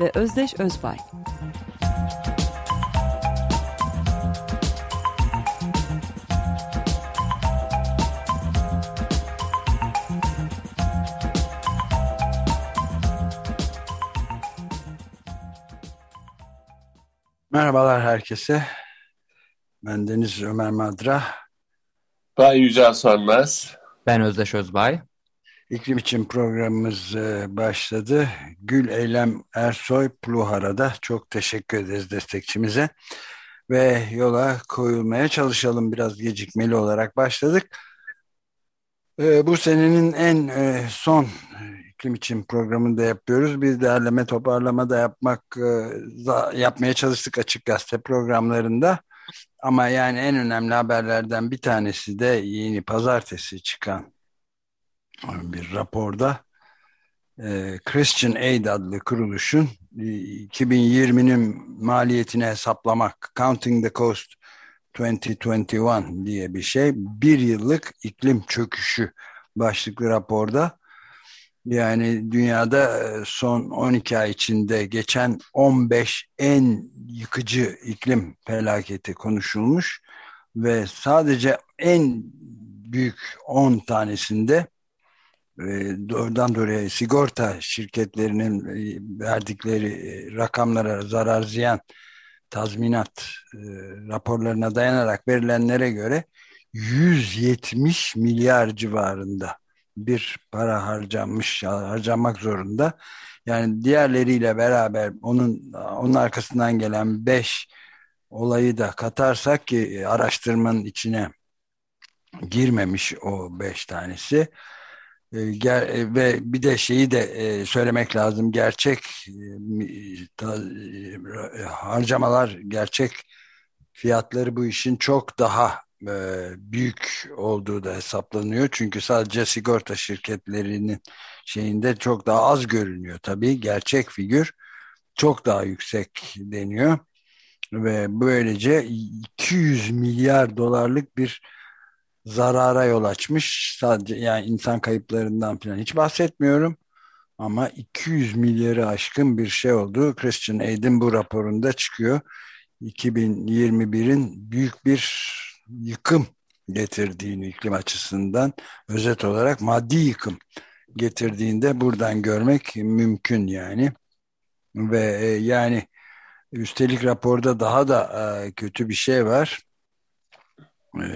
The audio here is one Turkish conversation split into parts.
ve Özdeş Özbay. Merhabalar herkese. Ben Deniz Ömer Madra. Ben Yücel Sönmez. Ben Özdeş Özbay. İklim için programımız e, başladı. Gül Eylem Ersoy Pluhara'da çok teşekkür ederiz destekçimize. Ve yola koyulmaya çalışalım. Biraz gecikmeli olarak başladık. E, bu senenin en e, son iklim için programını da yapıyoruz. Bir derleme toparlama da yapmak yapmaya çalıştık açık gazete programlarında. Ama yani en önemli haberlerden bir tanesi de yeni pazartesi çıkan bir raporda e, Christian Aid adlı kuruluşun 2020'nin maliyetini hesaplamak Counting the Cost 2021 diye bir şey. Bir yıllık iklim çöküşü başlıklı raporda yani dünyada e, son 12 ay içinde geçen 15 en yıkıcı iklim felaketi konuşulmuş ve sadece en büyük 10 tanesinde doğrudan doğruya sigorta şirketlerinin e, verdikleri e, rakamlara zarar ziyan tazminat e, raporlarına dayanarak verilenlere göre 170 milyar civarında bir para harcanmış, harcanmak zorunda. Yani diğerleriyle beraber onun onun arkasından gelen 5 olayı da katarsak ki araştırmanın içine girmemiş o 5 tanesi ve bir de şeyi de e, söylemek lazım. Gerçek harcamalar gerçek fiyatları bu işin çok daha büyük olduğu da hesaplanıyor. Çünkü sadece sigorta şirketlerinin şeyinde çok daha az görünüyor tabii. Gerçek figür çok daha yüksek deniyor. Ve böylece 200 milyar dolarlık bir zarara yol açmış. Sadece yani insan kayıplarından falan hiç bahsetmiyorum. Ama 200 milyarı aşkın bir şey oldu. Christian Aid'in bu raporunda çıkıyor. 2021'in büyük bir yıkım getirdiğini iklim açısından özet olarak maddi yıkım getirdiğinde buradan görmek mümkün yani. Ve e, yani üstelik raporda daha da e, kötü bir şey var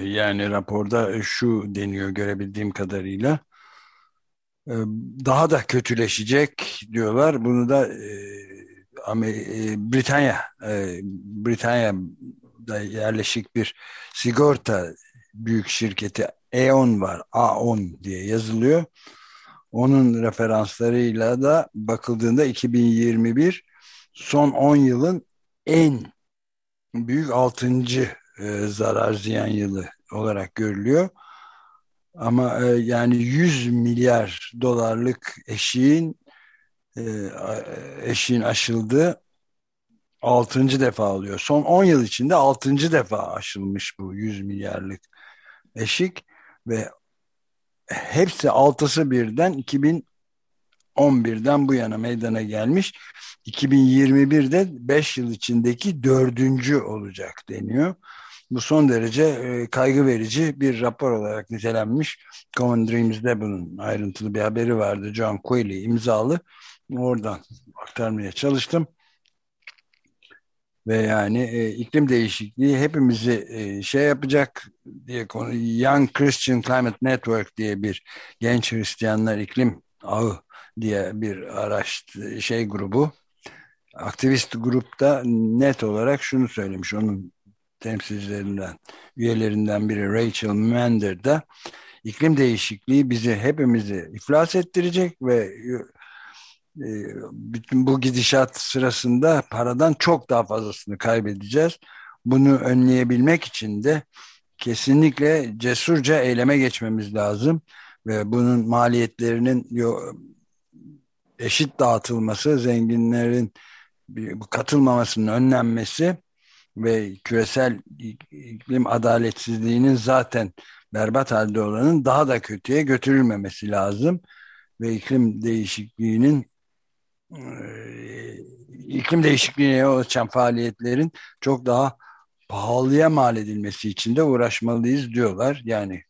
yani raporda şu deniyor görebildiğim kadarıyla. Ee, daha da kötüleşecek diyorlar. Bunu da e, e, Britanya e, Britanya'da yerleşik bir sigorta büyük şirketi E.ON var. A10 diye yazılıyor. Onun referanslarıyla da bakıldığında 2021 son 10 yılın en büyük 6 e, zarar ziyan yılı olarak görülüyor. Ama e, yani 100 milyar dolarlık eşiğin e, eşiğin aşıldığı 6. defa oluyor. Son 10 yıl içinde 6. defa aşılmış bu 100 milyarlık eşik ve hepsi altısı birden 2011'den bu yana meydana gelmiş. 2021'de 5 yıl içindeki dördüncü olacak deniyor. Bu son derece e, kaygı verici bir rapor olarak nitelenmiş. Common Dreams'de bunun ayrıntılı bir haberi vardı. John Quayle imzalı. Oradan aktarmaya çalıştım. Ve yani e, iklim değişikliği hepimizi e, şey yapacak diye konu Young Christian Climate Network diye bir genç Hristiyanlar iklim ağı diye bir araç şey grubu aktivist grupta net olarak şunu söylemiş onun temsilcilerinden, üyelerinden biri Rachel Mander da iklim değişikliği bizi hepimizi iflas ettirecek ve e, bütün bu gidişat sırasında paradan çok daha fazlasını kaybedeceğiz. Bunu önleyebilmek için de kesinlikle cesurca eyleme geçmemiz lazım ve bunun maliyetlerinin eşit dağıtılması, zenginlerin katılmamasının önlenmesi ve küresel iklim adaletsizliğinin zaten berbat halde olanın daha da kötüye götürülmemesi lazım ve iklim değişikliğinin iklim değişikliğine yol açan faaliyetlerin çok daha pahalıya mal edilmesi için de uğraşmalıyız diyorlar. Yani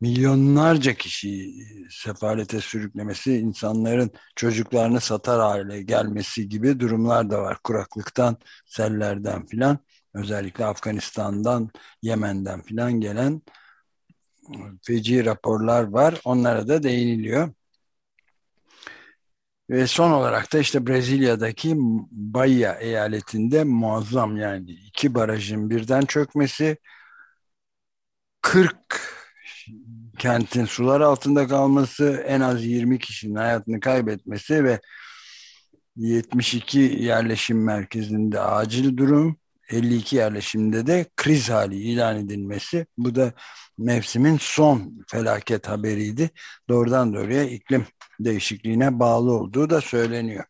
milyonlarca kişiyi sefalete sürüklemesi, insanların çocuklarını satar hale gelmesi gibi durumlar da var. Kuraklıktan, sellerden filan, özellikle Afganistan'dan, Yemen'den filan gelen feci raporlar var. Onlara da değiniliyor. Ve son olarak da işte Brezilya'daki Bahia eyaletinde muazzam yani iki barajın birden çökmesi 40 kentin sular altında kalması en az 20 kişinin hayatını kaybetmesi ve 72 yerleşim merkezinde acil durum 52 yerleşimde de kriz hali ilan edilmesi bu da mevsimin son felaket haberiydi. Doğrudan doğruya iklim değişikliğine bağlı olduğu da söyleniyor.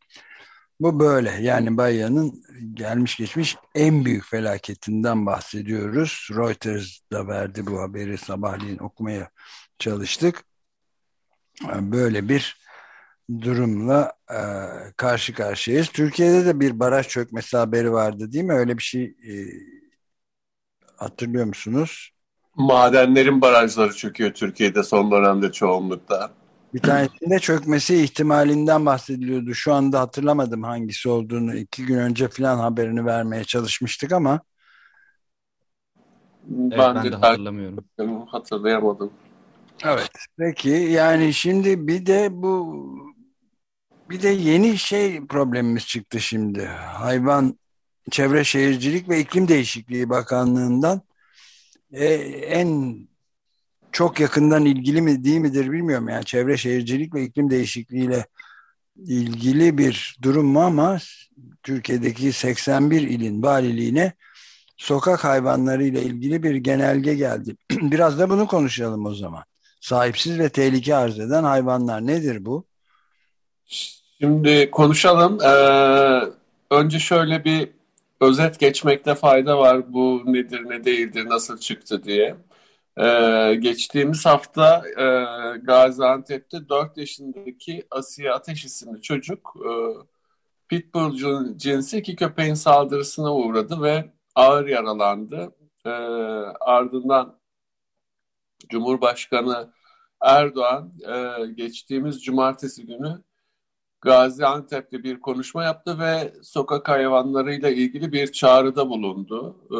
Bu böyle yani Bayya'nın gelmiş geçmiş en büyük felaketinden bahsediyoruz. Reuters da verdi bu haberi sabahleyin okumaya çalıştık. Böyle bir durumla e, karşı karşıyayız. Türkiye'de de bir baraj çökmesi haberi vardı değil mi? Öyle bir şey e, hatırlıyor musunuz? Madenlerin barajları çöküyor Türkiye'de son dönemde çoğunlukla. Bir tanesinde çökmesi ihtimalinden bahsediliyordu. Şu anda hatırlamadım hangisi olduğunu. İki gün önce falan haberini vermeye çalışmıştık ama. Evet, ben, ben de, hatırlamıyorum. Hatırlayamadım. Evet. Peki yani şimdi bir de bu bir de yeni şey problemimiz çıktı şimdi. Hayvan Çevre Şehircilik ve İklim Değişikliği Bakanlığı'ndan e, en çok yakından ilgili mi değil midir bilmiyorum. Yani çevre şehircilik ve iklim değişikliğiyle ilgili bir durum mu ama Türkiye'deki 81 ilin valiliğine sokak hayvanları ile ilgili bir genelge geldi. Biraz da bunu konuşalım o zaman. Sahipsiz ve tehlike arz eden hayvanlar nedir bu? Şimdi konuşalım. Ee, önce şöyle bir özet geçmekte fayda var. Bu nedir, ne değildir, nasıl çıktı diye. Ee, geçtiğimiz hafta e, Gaziantep'te 4 yaşındaki Asiye Ateş isimli çocuk e, Pitbull cinsi iki köpeğin saldırısına uğradı ve ağır yaralandı. E, ardından Cumhurbaşkanı Erdoğan e, geçtiğimiz cumartesi günü Gaziantep'te bir konuşma yaptı ve sokak hayvanlarıyla ilgili bir çağrıda bulundu. Ee,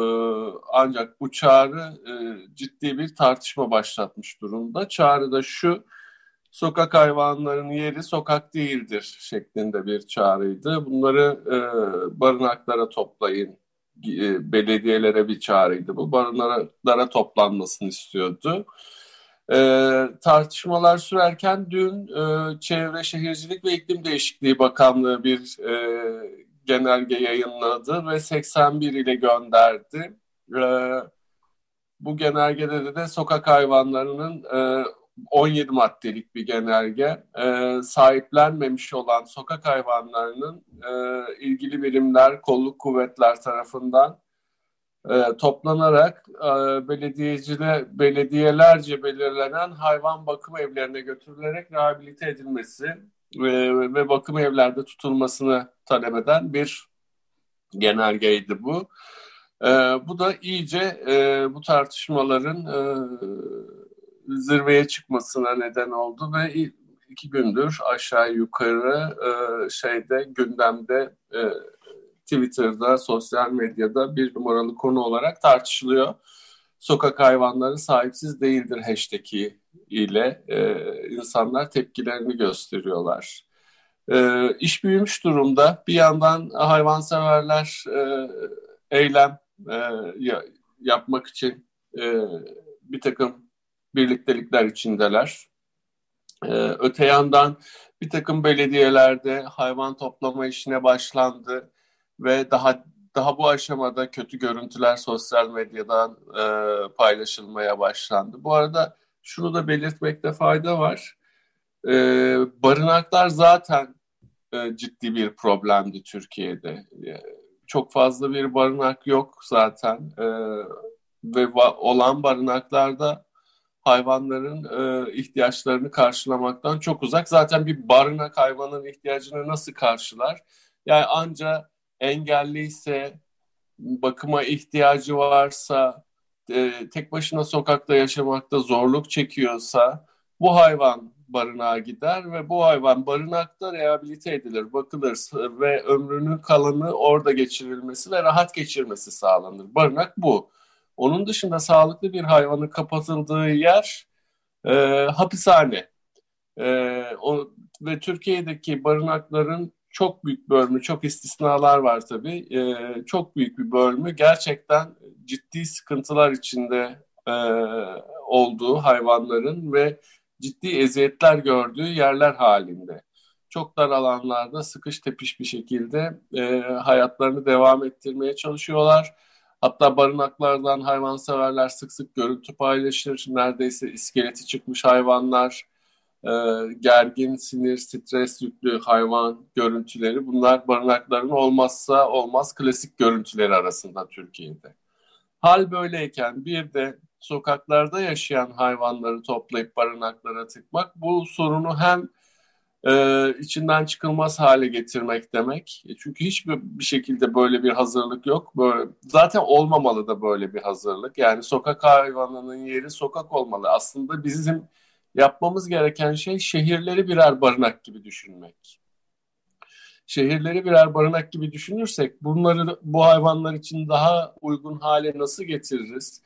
ancak bu çağrı e, ciddi bir tartışma başlatmış durumda. Çağrıda şu, sokak hayvanlarının yeri sokak değildir şeklinde bir çağrıydı. Bunları e, barınaklara toplayın, e, belediyelere bir çağrıydı bu. Barınaklara toplanmasını istiyordu. E, tartışmalar sürerken dün e, Çevre Şehircilik ve İklim Değişikliği Bakanlığı bir e, genelge yayınladı ve 81 ile gönderdi. E, bu genelgede de sokak hayvanlarının e, 17 maddelik bir genelge. E, sahiplenmemiş olan sokak hayvanlarının e, ilgili birimler, kolluk kuvvetler tarafından e, toplanarak e, belediyecile belediyelerce belirlenen hayvan bakım evlerine götürülerek rehabilite edilmesi ve, ve bakım evlerde tutulmasını talep eden bir genelgeydi bu. E, bu da iyice e, bu tartışmaların e, zirveye çıkmasına neden oldu ve iki gündür aşağı yukarı e, şeyde gündemde e, Twitter'da, sosyal medyada bir numaralı konu olarak tartışılıyor. Sokak hayvanları sahipsiz değildir hashtag'i ile e, insanlar tepkilerini gösteriyorlar. E, iş büyümüş durumda. Bir yandan hayvanseverler e, eylem e, yapmak için e, bir takım birliktelikler içindeler. Ee, öte yandan bir takım belediyelerde hayvan toplama işine başlandı ve daha daha bu aşamada kötü görüntüler sosyal medyadan e, paylaşılmaya başlandı. Bu arada şunu da belirtmekte fayda var. E, barınaklar zaten e, ciddi bir problemdi Türkiye'de. E, çok fazla bir barınak yok zaten e, ve olan barınaklarda hayvanların e, ihtiyaçlarını karşılamaktan çok uzak. Zaten bir barınak hayvanın ihtiyacını nasıl karşılar? Yani anca engelliyse, bakıma ihtiyacı varsa, e, tek başına sokakta yaşamakta zorluk çekiyorsa bu hayvan barınağa gider ve bu hayvan barınakta rehabilite edilir, bakılır ve ömrünün kalanı orada geçirilmesi ve rahat geçirmesi sağlanır. Barınak bu. Onun dışında sağlıklı bir hayvanın kapatıldığı yer e, hapishane. E, o, ve Türkiye'deki barınakların çok büyük bölümü, çok istisnalar var tabii, e, çok büyük bir bölümü gerçekten ciddi sıkıntılar içinde e, olduğu hayvanların ve ciddi eziyetler gördüğü yerler halinde. Çok dar alanlarda sıkış tepiş bir şekilde e, hayatlarını devam ettirmeye çalışıyorlar. Hatta barınaklardan hayvanseverler sık sık görüntü paylaşır. Neredeyse iskeleti çıkmış hayvanlar, e, gergin, sinir, stres yüklü hayvan görüntüleri. Bunlar barınakların olmazsa olmaz klasik görüntüleri arasında Türkiye'de. Hal böyleyken bir de sokaklarda yaşayan hayvanları toplayıp barınaklara tıkmak bu sorunu hem e, içinden çıkılmaz hale getirmek demek. E, çünkü hiçbir bir şekilde böyle bir hazırlık yok. Böyle zaten olmamalı da böyle bir hazırlık. Yani sokak hayvanının yeri sokak olmalı. Aslında bizim yapmamız gereken şey şehirleri birer barınak gibi düşünmek. Şehirleri birer barınak gibi düşünürsek bunları bu hayvanlar için daha uygun hale nasıl getiririz?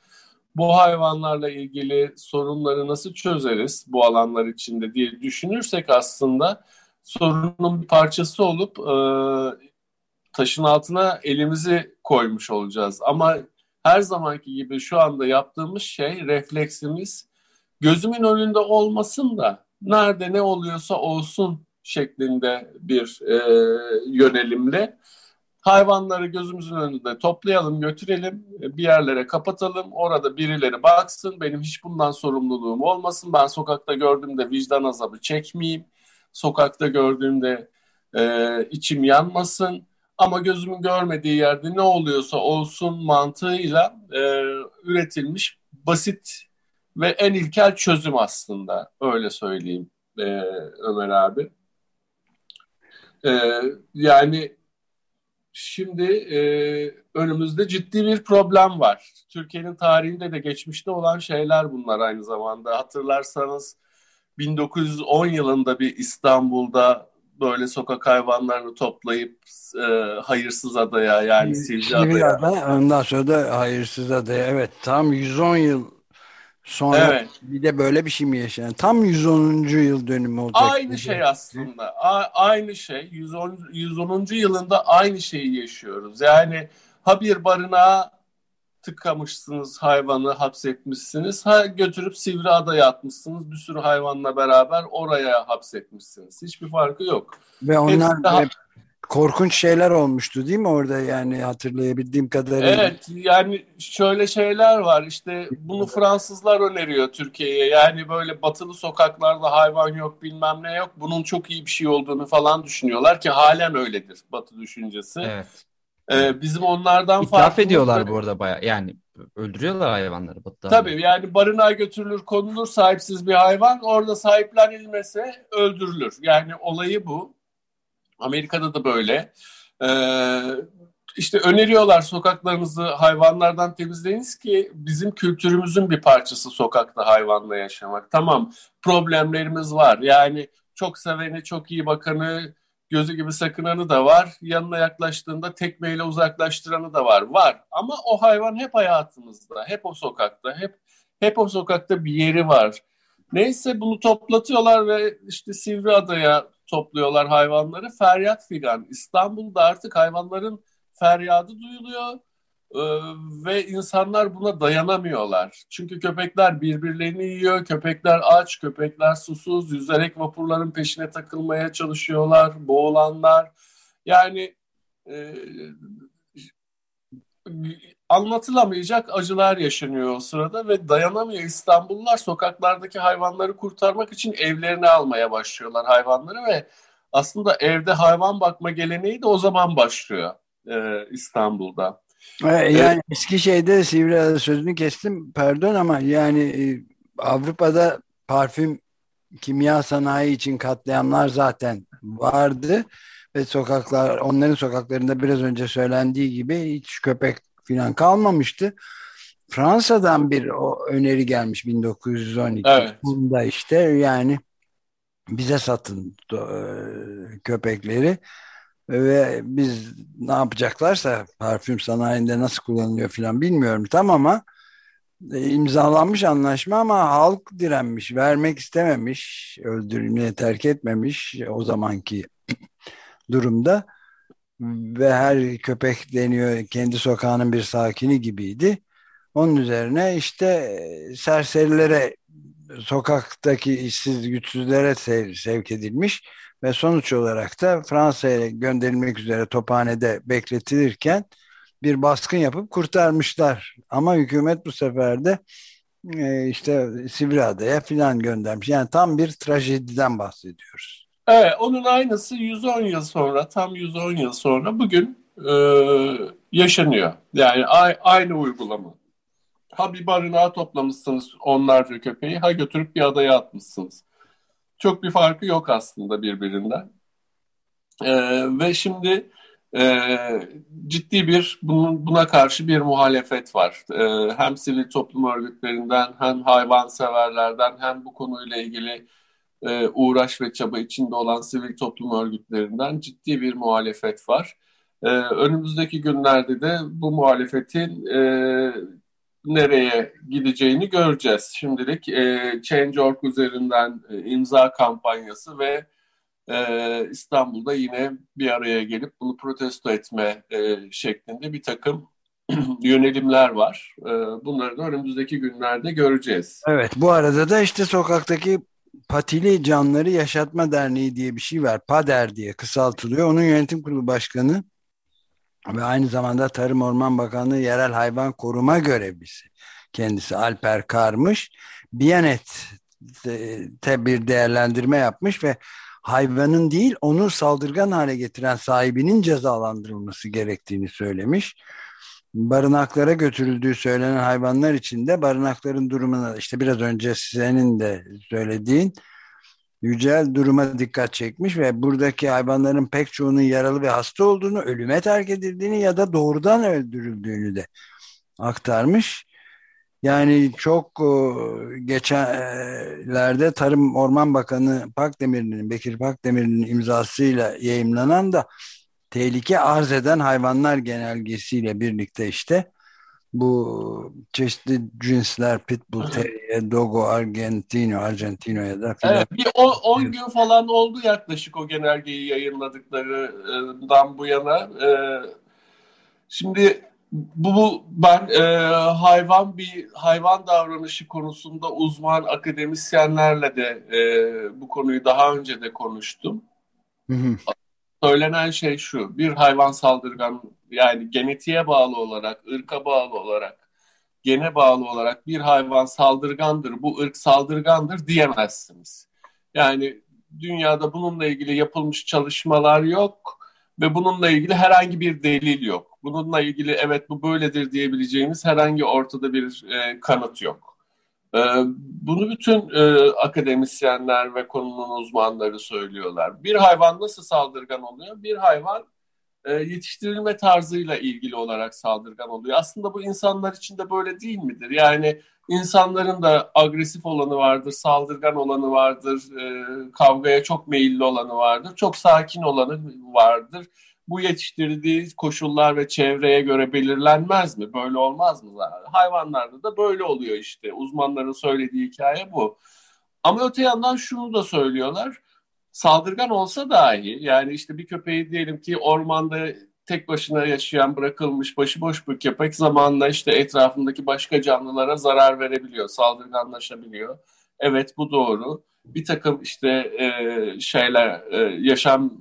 bu hayvanlarla ilgili sorunları nasıl çözeriz bu alanlar içinde diye düşünürsek aslında sorunun bir parçası olup e, taşın altına elimizi koymuş olacağız. Ama her zamanki gibi şu anda yaptığımız şey refleksimiz gözümün önünde olmasın da nerede ne oluyorsa olsun şeklinde bir e, yönelimle Hayvanları gözümüzün önünde toplayalım, götürelim, bir yerlere kapatalım. Orada birileri baksın. Benim hiç bundan sorumluluğum olmasın. Ben sokakta gördüğümde vicdan azabı çekmeyeyim. Sokakta gördüğümde e, içim yanmasın. Ama gözümün görmediği yerde ne oluyorsa olsun mantığıyla e, üretilmiş basit ve en ilkel çözüm aslında. Öyle söyleyeyim e, Ömer abi. E, yani Şimdi e, önümüzde ciddi bir problem var. Türkiye'nin tarihinde de geçmişte olan şeyler bunlar aynı zamanda. Hatırlarsanız 1910 yılında bir İstanbul'da böyle sokak hayvanlarını toplayıp e, hayırsız adaya yani Sivri adaya. Ondan sonra da hayırsız adaya evet tam 110 yıl Sonra evet. bir de böyle bir şey mi yaşayan? Tam 110. yıl dönümü olacak. Aynı şey aslında. A- aynı şey. 110. 110. yılında aynı şeyi yaşıyoruz. Yani ha bir barınağa tıkamışsınız hayvanı hapsetmişsiniz. Ha götürüp Sivri Adaya atmışsınız. Bir sürü hayvanla beraber oraya hapsetmişsiniz. Hiçbir farkı yok. Ve onlar daha korkunç şeyler olmuştu değil mi orada yani hatırlayabildiğim kadarıyla? Evet yani şöyle şeyler var işte bunu Fransızlar öneriyor Türkiye'ye yani böyle batılı sokaklarda hayvan yok bilmem ne yok bunun çok iyi bir şey olduğunu falan düşünüyorlar ki halen öyledir batı düşüncesi. Evet. Ee, bizim onlardan İtiraf ediyorlar bu arada baya yani öldürüyorlar hayvanları batıda. Tabii yani barınağa götürülür konulur sahipsiz bir hayvan orada sahiplenilmese öldürülür yani olayı bu. Amerika'da da böyle. Ee, işte öneriyorlar sokaklarınızı hayvanlardan temizleyiniz ki bizim kültürümüzün bir parçası sokakta hayvanla yaşamak. Tamam problemlerimiz var. Yani çok seveni, çok iyi bakanı, gözü gibi sakınanı da var. Yanına yaklaştığında tekmeyle uzaklaştıranı da var. Var. Ama o hayvan hep hayatımızda, hep o sokakta, hep hep o sokakta bir yeri var. Neyse bunu toplatıyorlar ve işte Sivri Adaya topluyorlar hayvanları. Feryat figan. İstanbul'da artık hayvanların feryadı duyuluyor. ve insanlar buna dayanamıyorlar. Çünkü köpekler birbirlerini yiyor, köpekler aç, köpekler susuz, yüzerek vapurların peşine takılmaya çalışıyorlar, boğulanlar. Yani e, anlatılamayacak acılar yaşanıyor o sırada ve dayanamıyor İstanbullular sokaklardaki hayvanları kurtarmak için evlerine almaya başlıyorlar hayvanları ve aslında evde hayvan bakma geleneği de o zaman başlıyor e, İstanbul'da. Yani evet. Eskişehir'de Sivriada sözünü kestim pardon ama yani e, Avrupa'da parfüm kimya sanayi için katliamlar zaten vardı ve sokaklar onların sokaklarında biraz önce söylendiği gibi hiç köpek falan kalmamıştı. Fransa'dan bir o öneri gelmiş 1912 evet. Bunda işte yani bize satın e, köpekleri ve biz ne yapacaklarsa parfüm sanayinde nasıl kullanılıyor falan bilmiyorum tam ama e, imzalanmış anlaşma ama halk direnmiş, vermek istememiş, öldürülmeye terk etmemiş o zamanki durumda ve her köpek deniyor kendi sokağının bir sakini gibiydi. Onun üzerine işte e, serserilere sokaktaki işsiz güçsüzlere sev sevk edilmiş ve sonuç olarak da Fransa'ya gönderilmek üzere tophanede bekletilirken bir baskın yapıp kurtarmışlar. Ama hükümet bu sefer de e, işte Sivriada'ya filan göndermiş. Yani tam bir trajediden bahsediyoruz. Evet, onun aynısı 110 yıl sonra, tam 110 yıl sonra bugün e, yaşanıyor. Yani a, aynı uygulama. Ha bir barınağa toplamışsınız onlarca köpeği, ha götürüp bir adaya atmışsınız. Çok bir farkı yok aslında birbirinden. E, ve şimdi e, ciddi bir bunun, buna karşı bir muhalefet var. E, hem sivil toplum örgütlerinden, hem hayvanseverlerden, hem bu konuyla ilgili e, uğraş ve çaba içinde olan sivil toplum örgütlerinden ciddi bir muhalefet var. E, önümüzdeki günlerde de bu muhalefetin e, nereye gideceğini göreceğiz. Şimdilik e, Change.org üzerinden e, imza kampanyası ve e, İstanbul'da yine bir araya gelip bunu protesto etme e, şeklinde bir takım yönelimler var. E, bunları da önümüzdeki günlerde göreceğiz. Evet bu arada da işte sokaktaki Patili Canları Yaşatma Derneği diye bir şey var. PADER diye kısaltılıyor. Onun yönetim kurulu başkanı ve aynı zamanda Tarım Orman Bakanlığı Yerel Hayvan Koruma Görevlisi kendisi Alper Karmış. Biyanet'te bir değerlendirme yapmış ve hayvanın değil onu saldırgan hale getiren sahibinin cezalandırılması gerektiğini söylemiş barınaklara götürüldüğü söylenen hayvanlar için de barınakların durumuna işte biraz önce senin de söylediğin Yücel duruma dikkat çekmiş ve buradaki hayvanların pek çoğunun yaralı ve hasta olduğunu, ölüme terk edildiğini ya da doğrudan öldürüldüğünü de aktarmış. Yani çok geçenlerde Tarım Orman Bakanı Pakdemir'in, Bekir Pakdemir'in imzasıyla yayımlanan da tehlike arz eden hayvanlar genelgesiyle birlikte işte bu çeşitli cinsler Pitbull, Terrier, Dogo, Argentino, Argentino ya da filan. Evet, bir 10 gün falan oldu yaklaşık o genelgeyi yayınladıklarından bu yana. Ee, şimdi bu ben e, hayvan bir hayvan davranışı konusunda uzman akademisyenlerle de e, bu konuyu daha önce de konuştum. Hı hı söylenen şey şu. Bir hayvan saldırgan yani genetiğe bağlı olarak, ırka bağlı olarak, gene bağlı olarak bir hayvan saldırgandır, bu ırk saldırgandır diyemezsiniz. Yani dünyada bununla ilgili yapılmış çalışmalar yok ve bununla ilgili herhangi bir delil yok. Bununla ilgili evet bu böyledir diyebileceğimiz herhangi ortada bir e, kanıt yok. Ee, bunu bütün e, akademisyenler ve konunun uzmanları söylüyorlar. Bir hayvan nasıl saldırgan oluyor? Bir hayvan e, yetiştirilme tarzıyla ilgili olarak saldırgan oluyor. Aslında bu insanlar için de böyle değil midir? Yani insanların da agresif olanı vardır, saldırgan olanı vardır, e, kavgaya çok meyilli olanı vardır, çok sakin olanı vardır bu yetiştirdiği koşullar ve çevreye göre belirlenmez mi? Böyle olmaz mı? Hayvanlarda da böyle oluyor işte. Uzmanların söylediği hikaye bu. Ama öte yandan şunu da söylüyorlar. Saldırgan olsa dahi yani işte bir köpeği diyelim ki ormanda tek başına yaşayan, bırakılmış, başıboş bir köpek zamanla işte etrafındaki başka canlılara zarar verebiliyor, saldırganlaşabiliyor. Evet bu doğru. Bir takım işte e, şeyler, e, yaşam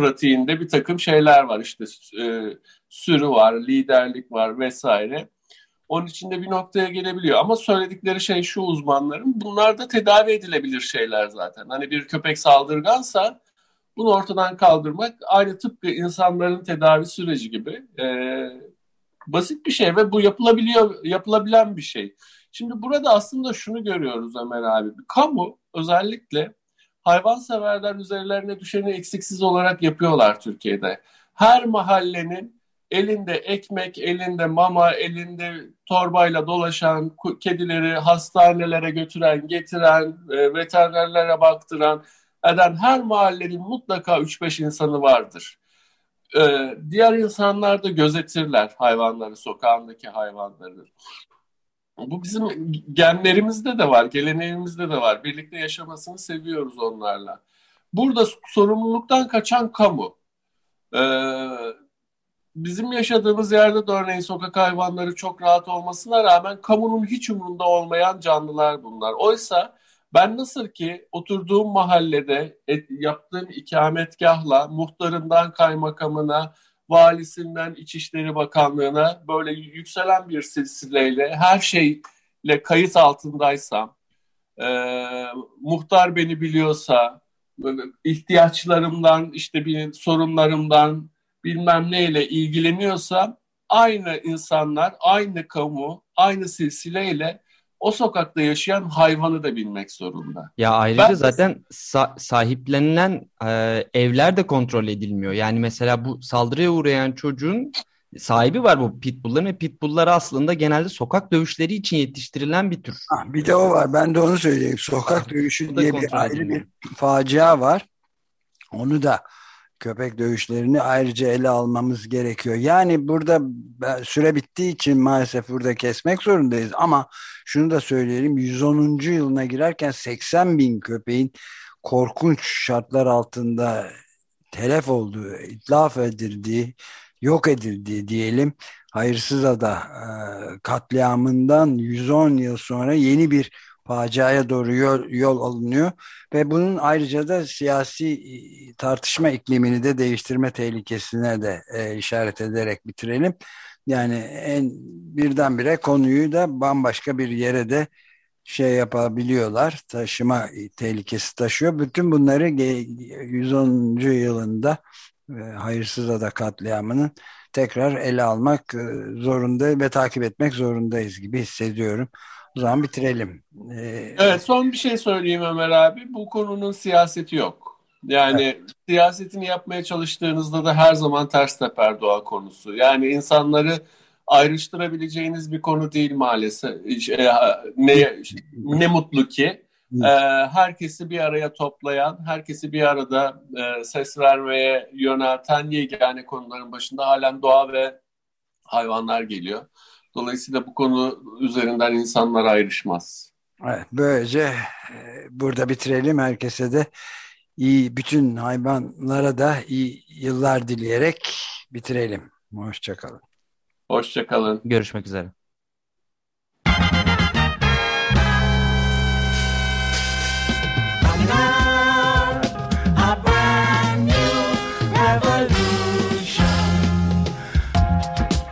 pratiğinde bir takım şeyler var. İşte e, sürü var, liderlik var vesaire. Onun içinde bir noktaya gelebiliyor. Ama söyledikleri şey şu uzmanların, bunlar da tedavi edilebilir şeyler zaten. Hani bir köpek saldırgansa bunu ortadan kaldırmak aynı tıpkı insanların tedavi süreci gibi e, basit bir şey ve bu yapılabiliyor, yapılabilen bir şey. Şimdi burada aslında şunu görüyoruz Ömer abi. Kamu özellikle hayvanseverler üzerlerine düşeni eksiksiz olarak yapıyorlar Türkiye'de. Her mahallenin elinde ekmek, elinde mama, elinde torbayla dolaşan, kedileri hastanelere götüren, getiren, e, veterinerlere baktıran, eden her mahallenin mutlaka 3-5 insanı vardır. Ee, diğer insanlar da gözetirler hayvanları, sokağındaki hayvanları. Bu bizim genlerimizde de var, geleneğimizde de var. Birlikte yaşamasını seviyoruz onlarla. Burada sorumluluktan kaçan kamu. Ee, bizim yaşadığımız yerde de örneğin sokak hayvanları çok rahat olmasına rağmen kamunun hiç umurunda olmayan canlılar bunlar. Oysa ben nasıl ki oturduğum mahallede et, yaptığım ikametgahla muhtarından kaymakamına, valisinden İçişleri Bakanlığı'na böyle yükselen bir silsileyle her şeyle kayıt altındaysam, e, muhtar beni biliyorsa, ihtiyaçlarımdan, işte bir sorunlarımdan bilmem neyle ilgileniyorsam aynı insanlar, aynı kamu, aynı silsileyle o sokakta yaşayan hayvanı da bilmek zorunda. Ya ayrıca ben zaten sa- sahiplenilen e, evler de kontrol edilmiyor. Yani mesela bu saldırıya uğrayan çocuğun sahibi var bu pitbullların ve pitbulllar aslında genelde sokak dövüşleri için yetiştirilen bir tür. Ha, bir de o var. Ben de onu söyleyeyim. Sokak dövüşü diye bir ayrı bir facia var. Onu da köpek dövüşlerini ayrıca ele almamız gerekiyor. Yani burada süre bittiği için maalesef burada kesmek zorundayız. Ama şunu da söyleyelim 110. yılına girerken 80 bin köpeğin korkunç şartlar altında telef olduğu, itlaf edildiği, yok edildiği diyelim hayırsız ada e, katliamından 110 yıl sonra yeni bir faciaya doğru yol, yol alınıyor ve bunun ayrıca da siyasi e, tartışma iklimini de değiştirme tehlikesine de e, işaret ederek bitirelim. Yani en birdenbire konuyu da bambaşka bir yere de şey yapabiliyorlar. Taşıma tehlikesi taşıyor. Bütün bunları 110. yılında e, Hayırsız Ada katliamının tekrar ele almak e, zorunda ve takip etmek zorundayız gibi hissediyorum. O zaman bitirelim. Ee, evet son bir şey söyleyeyim Ömer abi. Bu konunun siyaseti yok. Yani evet. siyasetini yapmaya çalıştığınızda da her zaman ters teper doğa konusu. Yani insanları ayrıştırabileceğiniz bir konu değil maalesef. E, ne, ne mutlu ki e, herkesi bir araya toplayan, herkesi bir arada e, ses vermeye yönelten yegane konuların başında halen doğa ve hayvanlar geliyor. Dolayısıyla bu konu üzerinden insanlar ayrışmaz. Evet, böylece e, burada bitirelim. Herkese de iyi, bütün hayvanlara da iyi yıllar dileyerek bitirelim. Hoşçakalın. Hoşçakalın. Görüşmek üzere.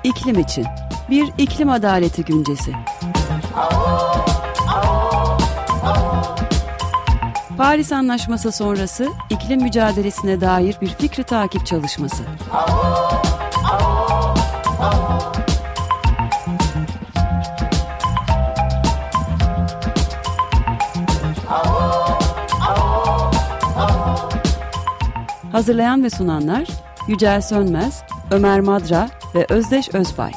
İklim için bir iklim adaleti güncesi. Paris Anlaşması sonrası iklim mücadelesine dair bir fikri takip çalışması. Hazırlayan ve sunanlar Yücel Sönmez, Ömer Madra ve Özdeş Özbay.